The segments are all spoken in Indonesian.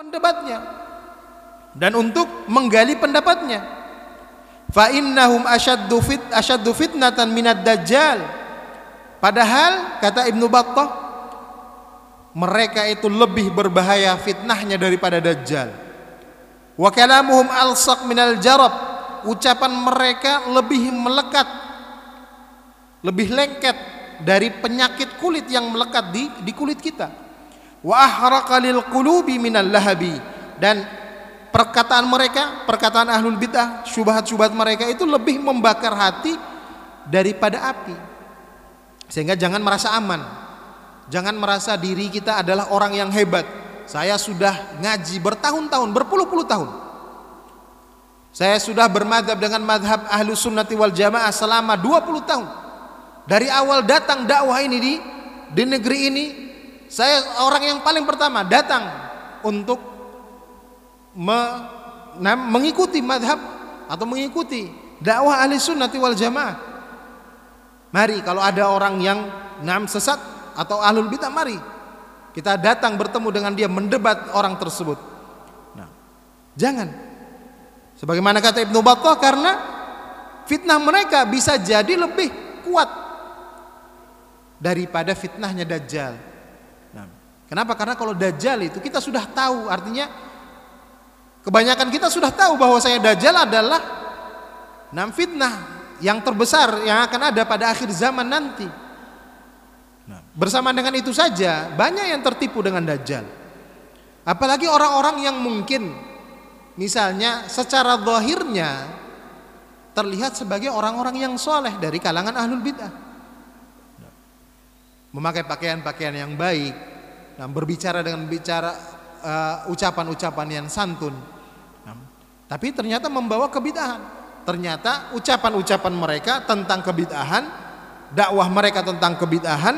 pendebatnya dan untuk menggali pendapatnya. Fa innahum asyaddu fit asyaddu fitnatan minad dajjal. Padahal kata Ibnu Battah mereka itu lebih berbahaya fitnahnya daripada dajjal. Wa kalamuhum alsaq minal jarab. Ucapan mereka lebih melekat lebih lengket dari penyakit kulit yang melekat di di kulit kita wa ahraqa lil qulubi minal lahabi. Dan perkataan mereka perkataan ahlul bidah syubhat-syubhat mereka itu lebih membakar hati daripada api. Sehingga jangan merasa aman. Jangan merasa diri kita adalah orang yang hebat. Saya sudah ngaji bertahun-tahun berpuluh-puluh tahun. Saya sudah bermadhab dengan madhab ahlu sunnati wal jamaah selama 20 tahun. Dari awal datang dakwah ini di di negeri ini saya orang yang paling pertama datang untuk me, mengikuti madhab atau mengikuti dakwah ahli sunnati wal jamaah. Mari kalau ada orang yang nam sesat atau ahlul bidah mari kita datang bertemu dengan dia mendebat orang tersebut. Nah, jangan. Sebagaimana kata Ibnu Battah karena fitnah mereka bisa jadi lebih kuat daripada fitnahnya Dajjal. Kenapa? Karena kalau dajjal itu kita sudah tahu, artinya kebanyakan kita sudah tahu bahwa saya dajjal adalah nam fitnah yang terbesar yang akan ada pada akhir zaman nanti. Nah, bersama dengan itu saja banyak yang tertipu dengan dajjal. Apalagi orang-orang yang mungkin misalnya secara zahirnya terlihat sebagai orang-orang yang soleh dari kalangan ahlul bidah. Memakai pakaian-pakaian yang baik, nah, berbicara dengan bicara uh, ucapan-ucapan uh, yang santun. Nah, tapi ternyata membawa kebidahan. Ternyata ucapan-ucapan mereka tentang kebidahan, dakwah mereka tentang kebidahan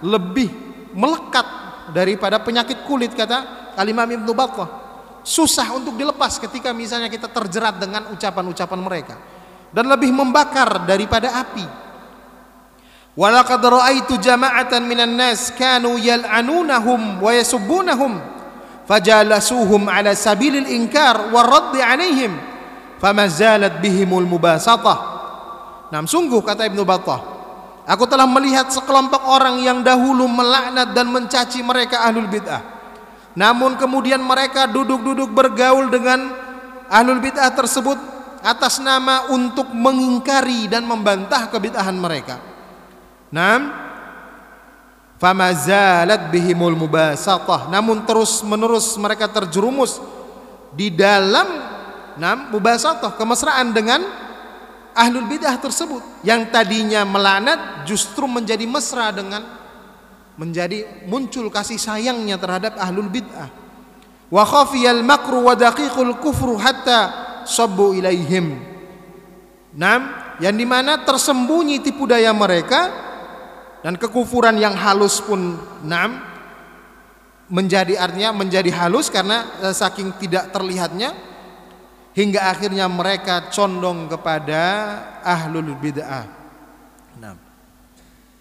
lebih melekat daripada penyakit kulit kata Al-Imam Ibnu Battah. Susah untuk dilepas ketika misalnya kita terjerat dengan ucapan-ucapan mereka dan lebih membakar daripada api. Walaqad ra'aitu jama'atan minan nas kanu yal'anunahum wa yasubbunahum fajalasuhum ala sabilil inkar wa radd 'alaihim fama zalat bihimul mubasatah. Nah, sungguh kata Ibnu Battah, aku telah melihat sekelompok orang yang dahulu melaknat dan mencaci mereka ahlul bid'ah. Namun kemudian mereka duduk-duduk bergaul dengan ahlul bid'ah tersebut atas nama untuk mengingkari dan membantah kebid'ahan mereka. Nam famazalat bihimul mubasatah. Namun terus menerus mereka terjerumus di dalam nam mubasatah kemesraan dengan ahlul bidah tersebut. Yang tadinya melanat justru menjadi mesra dengan menjadi muncul kasih sayangnya terhadap ahlul bidah. Wa khafiyal makru wa daqiqul kufru hatta sabbu ilaihim. Nam yang di mana tersembunyi tipu daya mereka dan kekufuran yang halus pun nam menjadi artinya menjadi halus karena e, saking tidak terlihatnya hingga akhirnya mereka condong kepada ahlul bid'ah. Nah,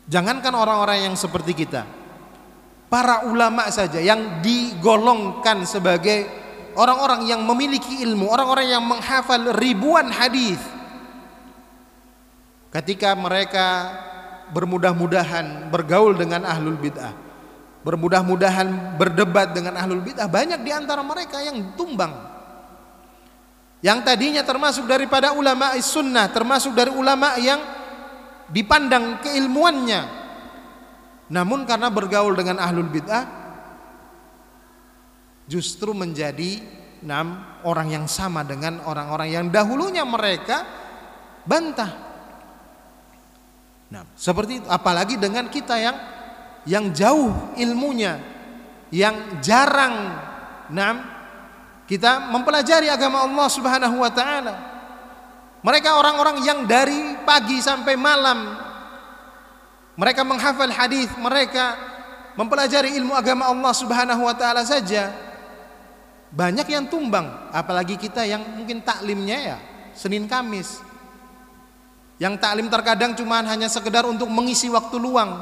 jangankan orang-orang yang seperti kita, para ulama saja yang digolongkan sebagai orang-orang yang memiliki ilmu, orang-orang yang menghafal ribuan hadis. Ketika mereka bermudah-mudahan bergaul dengan ahlul bid'ah bermudah-mudahan berdebat dengan ahlul bid'ah banyak di antara mereka yang tumbang. Yang tadinya termasuk daripada ulama sunnah termasuk dari ulama yang dipandang keilmuannya. Namun karena bergaul dengan ahlul bid'ah justru menjadi enam orang yang sama dengan orang-orang yang dahulunya mereka bantah Nah, seperti itu apalagi dengan kita yang yang jauh ilmunya, yang jarang nah, kita mempelajari agama Allah Subhanahu wa taala. Mereka orang-orang yang dari pagi sampai malam mereka menghafal hadis, mereka mempelajari ilmu agama Allah Subhanahu wa taala saja. Banyak yang tumbang, apalagi kita yang mungkin taklimnya ya Senin Kamis yang taklim terkadang cuma hanya sekedar untuk mengisi waktu luang.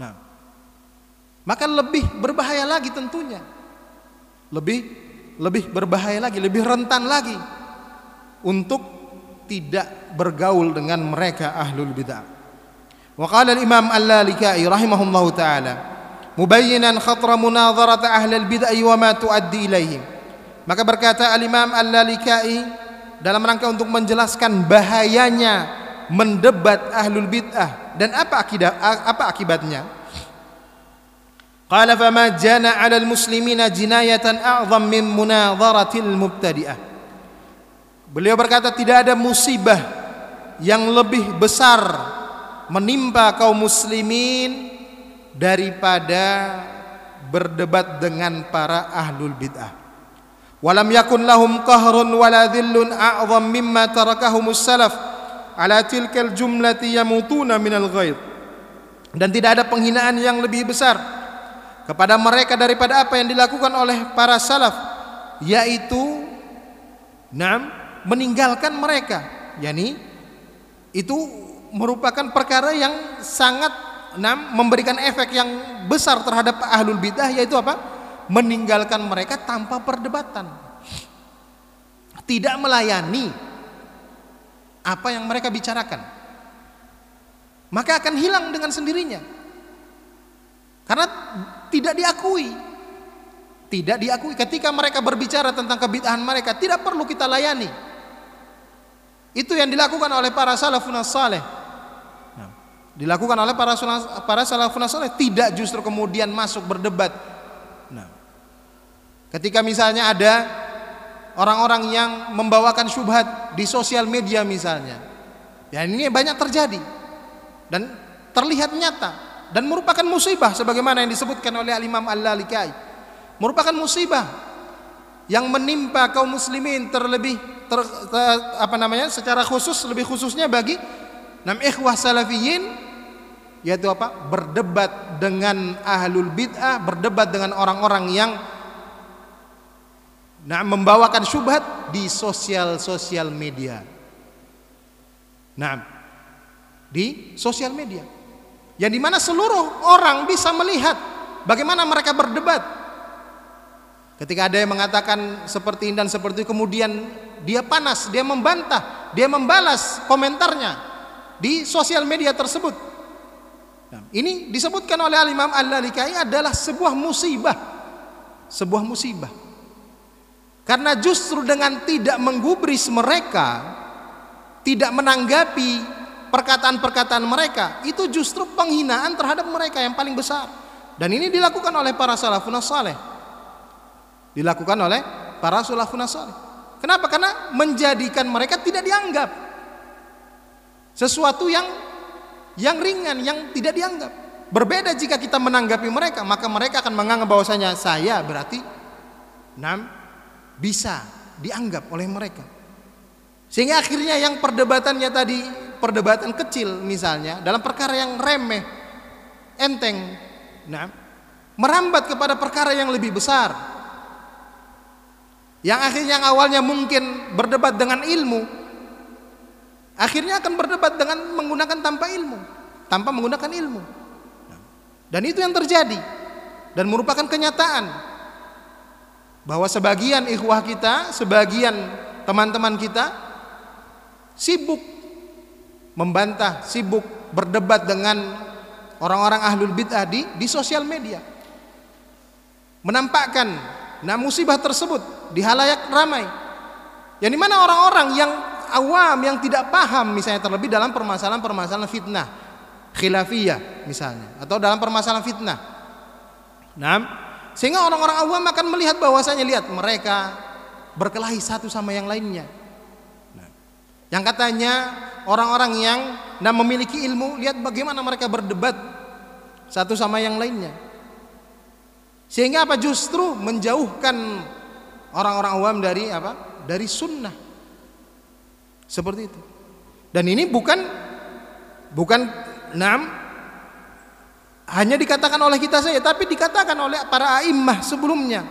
Nah, maka lebih berbahaya lagi tentunya. lebih lebih berbahaya lagi, lebih rentan lagi untuk tidak bergaul dengan mereka ahlul bid'ah. Wa qala al-Imam Al-Lalikai rahimahullahu taala mubayyinan khatra munadharat ahli al-bid'ah wa ma tuaddi ilaihim. Maka berkata al-Imam Al-Lalikai dalam rangka untuk menjelaskan bahayanya mendebat ahlul bid'ah dan apa akidah apa akibatnya. Qala fama jana 'ala al-muslimina jinayatan a'zam min munadharatil mubtadi'ah. Beliau berkata tidak ada musibah yang lebih besar menimpa kaum muslimin daripada berdebat dengan para ahlul bid'ah. Walam yakun lahum qahrun wala dhillun a'zam mimma tarakahumus salaf ala tilkal jumlati yamutuna minal ghaid. Dan tidak ada penghinaan yang lebih besar kepada mereka daripada apa yang dilakukan oleh para salaf yaitu enam meninggalkan mereka yakni itu merupakan perkara yang sangat enam memberikan efek yang besar terhadap ahlul bidah yaitu apa meninggalkan mereka tanpa perdebatan tidak melayani apa yang mereka bicarakan maka akan hilang dengan sendirinya karena tidak diakui. Tidak diakui ketika mereka berbicara tentang kebid'ahan mereka, tidak perlu kita layani. Itu yang dilakukan oleh para salafun saleh. Nah, dilakukan oleh para para salafun saleh tidak justru kemudian masuk berdebat. Ketika misalnya ada orang-orang yang membawakan syubhat di sosial media misalnya. Ya ini banyak terjadi dan terlihat nyata dan merupakan musibah sebagaimana yang disebutkan oleh Al-Imam Al-Lalikai. Merupakan musibah yang menimpa kaum muslimin terlebih ter, ter, apa namanya secara khusus lebih khususnya bagi nam ikhwah salafiyin yaitu apa berdebat dengan ahlul bid'ah berdebat dengan orang-orang yang nah membawakan syubhat di sosial sosial media nah di sosial media yang di mana seluruh orang bisa melihat bagaimana mereka berdebat. Ketika ada yang mengatakan seperti ini dan seperti itu, kemudian dia panas, dia membantah, dia membalas komentarnya di sosial media tersebut. Nah, ini disebutkan oleh Al Imam Al Lalikai adalah sebuah musibah, sebuah musibah. Karena justru dengan tidak menggubris mereka, tidak menanggapi perkataan-perkataan mereka itu justru penghinaan terhadap mereka yang paling besar. Dan ini dilakukan oleh para salafun saleh. Dilakukan oleh para salafun saleh. Kenapa? Karena menjadikan mereka tidak dianggap sesuatu yang yang ringan, yang tidak dianggap. Berbeda jika kita menanggapi mereka, maka mereka akan menganggap bahwasanya saya berarti enam bisa dianggap oleh mereka. Sehingga akhirnya yang perdebatannya tadi perdebatan kecil misalnya dalam perkara yang remeh, enteng, nah, merambat kepada perkara yang lebih besar. Yang akhirnya yang awalnya mungkin berdebat dengan ilmu, akhirnya akan berdebat dengan menggunakan tanpa ilmu, tanpa menggunakan ilmu. Dan itu yang terjadi dan merupakan kenyataan bahwa sebagian ikhwah kita, sebagian teman-teman kita sibuk membantah, sibuk berdebat dengan orang-orang ahlul bid'ah di di sosial media. Menampakkan nah musibah tersebut di halayak ramai. Yang di mana orang-orang yang awam yang tidak paham misalnya terlebih dalam permasalahan-permasalahan fitnah khilafiyah misalnya atau dalam permasalahan fitnah. Nah, sehingga orang-orang awam akan melihat bahwasanya lihat mereka berkelahi satu sama yang lainnya. Nah, yang katanya orang-orang yang nah memiliki ilmu, lihat bagaimana mereka berdebat satu sama yang lainnya. Sehingga apa justru menjauhkan orang-orang awam dari apa? Dari sunnah. Seperti itu. Dan ini bukan bukan enam hanya dikatakan oleh kita saja, tapi dikatakan oleh para a'immah sebelumnya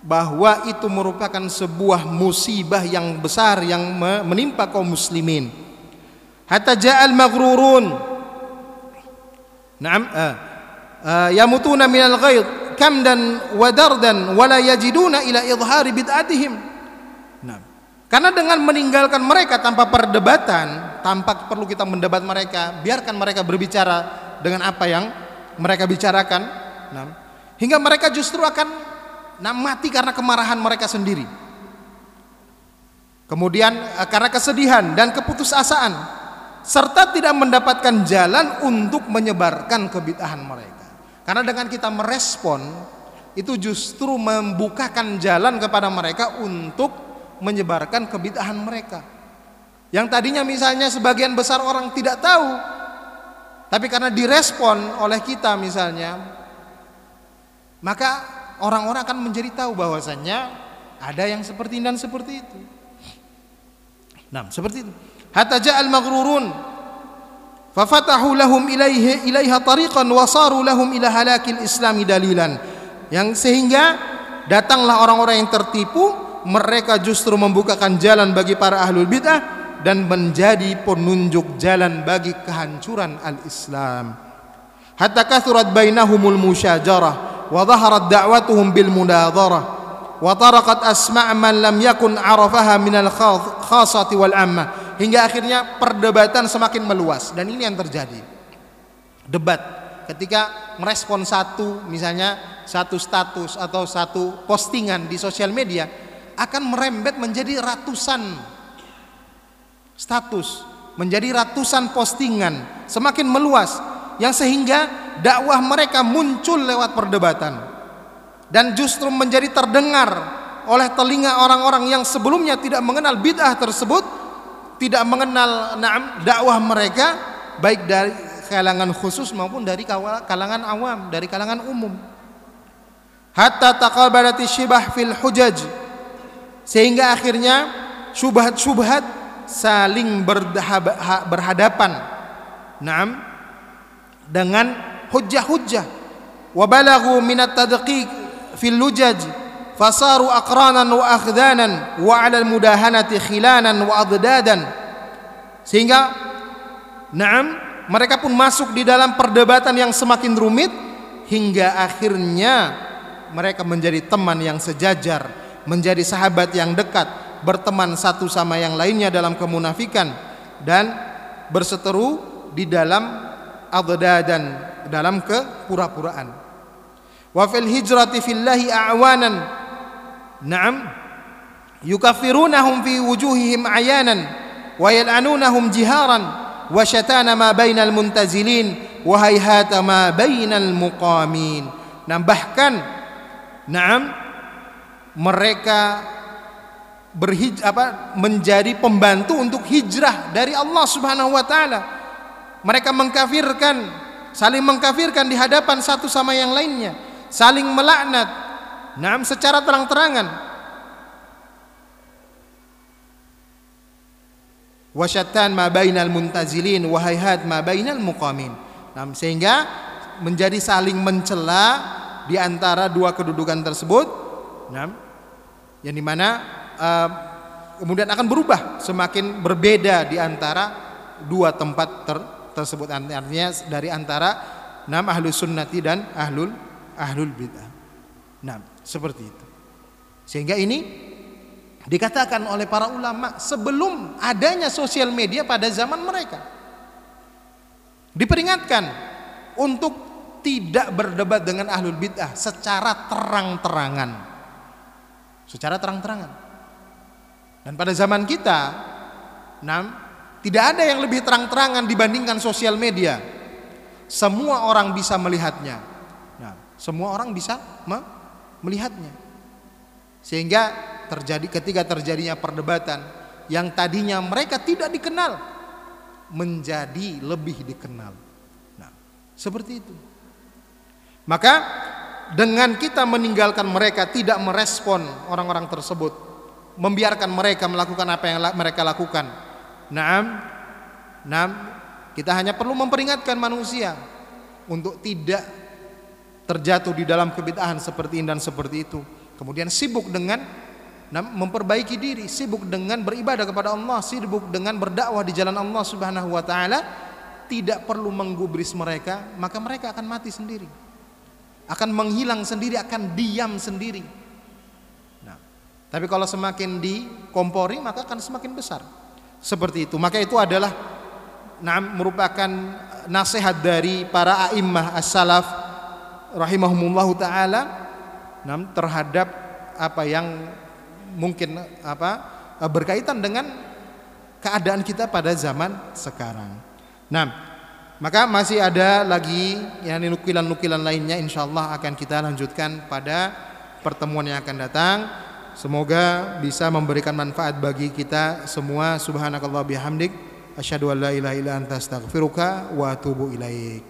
bahwa itu merupakan sebuah musibah yang besar yang menimpa kaum muslimin. Hatta ja'al maghrurun. Na'am uh, uh, yamutuna minal ghaid kamdan wa dardan wa la yajiduna ila idhari bid'atihim. Nah, karena dengan meninggalkan mereka tanpa perdebatan, tanpa perlu kita mendebat mereka, biarkan mereka berbicara dengan apa yang mereka bicarakan. Nah, hingga mereka justru akan nah, mati karena kemarahan mereka sendiri. Kemudian eh, karena kesedihan dan keputusasaan serta tidak mendapatkan jalan untuk menyebarkan kebid'ahan mereka. Karena dengan kita merespon itu justru membukakan jalan kepada mereka untuk menyebarkan kebid'ahan mereka. Yang tadinya misalnya sebagian besar orang tidak tahu tapi karena direspon oleh kita misalnya maka orang-orang akan menjadi tahu bahwasannya ada yang seperti ini dan seperti itu. Nah, seperti itu. Hatta ja'al maghrurun fafatahu lahum ilaihi ilaiha tariqan wa saru lahum ila halakil islami dalilan. Yang sehingga datanglah orang-orang yang tertipu, mereka justru membukakan jalan bagi para ahlul bid'ah dan menjadi penunjuk jalan bagi kehancuran al-Islam. Hatta kathurat bainahumul musyajarah wa dhaharat da'watuhum bil munadharah wa taraqat asma' man lam yakun arafaha minal khasati wal amma hingga akhirnya perdebatan semakin meluas dan ini yang terjadi debat ketika merespon satu misalnya satu status atau satu postingan di sosial media akan merembet menjadi ratusan status menjadi ratusan postingan semakin meluas yang sehingga dakwah mereka muncul lewat perdebatan dan justru menjadi terdengar oleh telinga orang-orang yang sebelumnya tidak mengenal bid'ah tersebut, tidak mengenal dakwah mereka baik dari kalangan khusus maupun dari kalangan awam, dari kalangan umum. Hatta taqabalati syibah fil hujaj sehingga akhirnya syubhat-syubhat saling berhadapan. Naam. Dengan hujjah-hujjah wa balaghu minat tadqiq fil lujaj fasaru aqranan wa akhdanan wa 'ala al-mudahanati khilanan wa addadan. Sehingga na'am mereka pun masuk di dalam perdebatan yang semakin rumit hingga akhirnya mereka menjadi teman yang sejajar menjadi sahabat yang dekat berteman satu sama yang lainnya dalam kemunafikan dan berseteru di dalam addadan dalam kepura-puraan. Wa fil hijrati fillahi a'wanan. Na'am. Yukaffirunahum fi wujuhihim ayanan wa yal'anunahum jiharan wa syatana ma bainal muntazilin wa hayhata ma bainal muqamin. Nah bahkan na'am mereka berhij apa menjadi pembantu untuk hijrah dari Allah Subhanahu wa taala. Mereka mengkafirkan saling mengkafirkan di hadapan satu sama yang lainnya. Saling melaknat. Naam secara terang-terangan. Wasyatan ma bainal muntazilin wa hayhat ma bainal muqamin. Naam sehingga menjadi saling mencela di antara dua kedudukan tersebut. Naam yang di mana kemudian akan berubah semakin berbeda di antara dua tempat ter tersebut artinya dari antara nam ahlu sunnati dan ahlul ahlul bid'ah. Nah, seperti itu. Sehingga ini dikatakan oleh para ulama sebelum adanya sosial media pada zaman mereka. Diperingatkan untuk tidak berdebat dengan ahlul bid'ah secara terang-terangan. Secara terang-terangan. Dan pada zaman kita, nah, tidak ada yang lebih terang-terangan dibandingkan sosial media. Semua orang bisa melihatnya. Semua orang bisa melihatnya. Sehingga terjadi ketika terjadinya perdebatan yang tadinya mereka tidak dikenal menjadi lebih dikenal. Nah, seperti itu. Maka dengan kita meninggalkan mereka tidak merespon orang-orang tersebut, membiarkan mereka melakukan apa yang mereka lakukan. Naam, naam, kita hanya perlu memperingatkan manusia untuk tidak terjatuh di dalam kebid'ahan seperti ini dan seperti itu. Kemudian sibuk dengan memperbaiki diri, sibuk dengan beribadah kepada Allah, sibuk dengan berdakwah di jalan Allah Subhanahu wa taala, tidak perlu menggubris mereka, maka mereka akan mati sendiri. akan menghilang sendiri, akan diam sendiri. Tapi kalau semakin dikompori maka akan semakin besar. Seperti itu. Maka itu adalah merupakan nasihat dari para a'immah as-salaf rahimahumullahu taala terhadap apa yang mungkin apa berkaitan dengan keadaan kita pada zaman sekarang. Nah, maka masih ada lagi yang nukilan-nukilan lainnya insyaallah akan kita lanjutkan pada pertemuan yang akan datang. Semoga bisa memberikan manfaat bagi kita semua. Subhanakallah bihamdik asyhadu an la ilaha illa anta astaghfiruka wa atubu ilaik.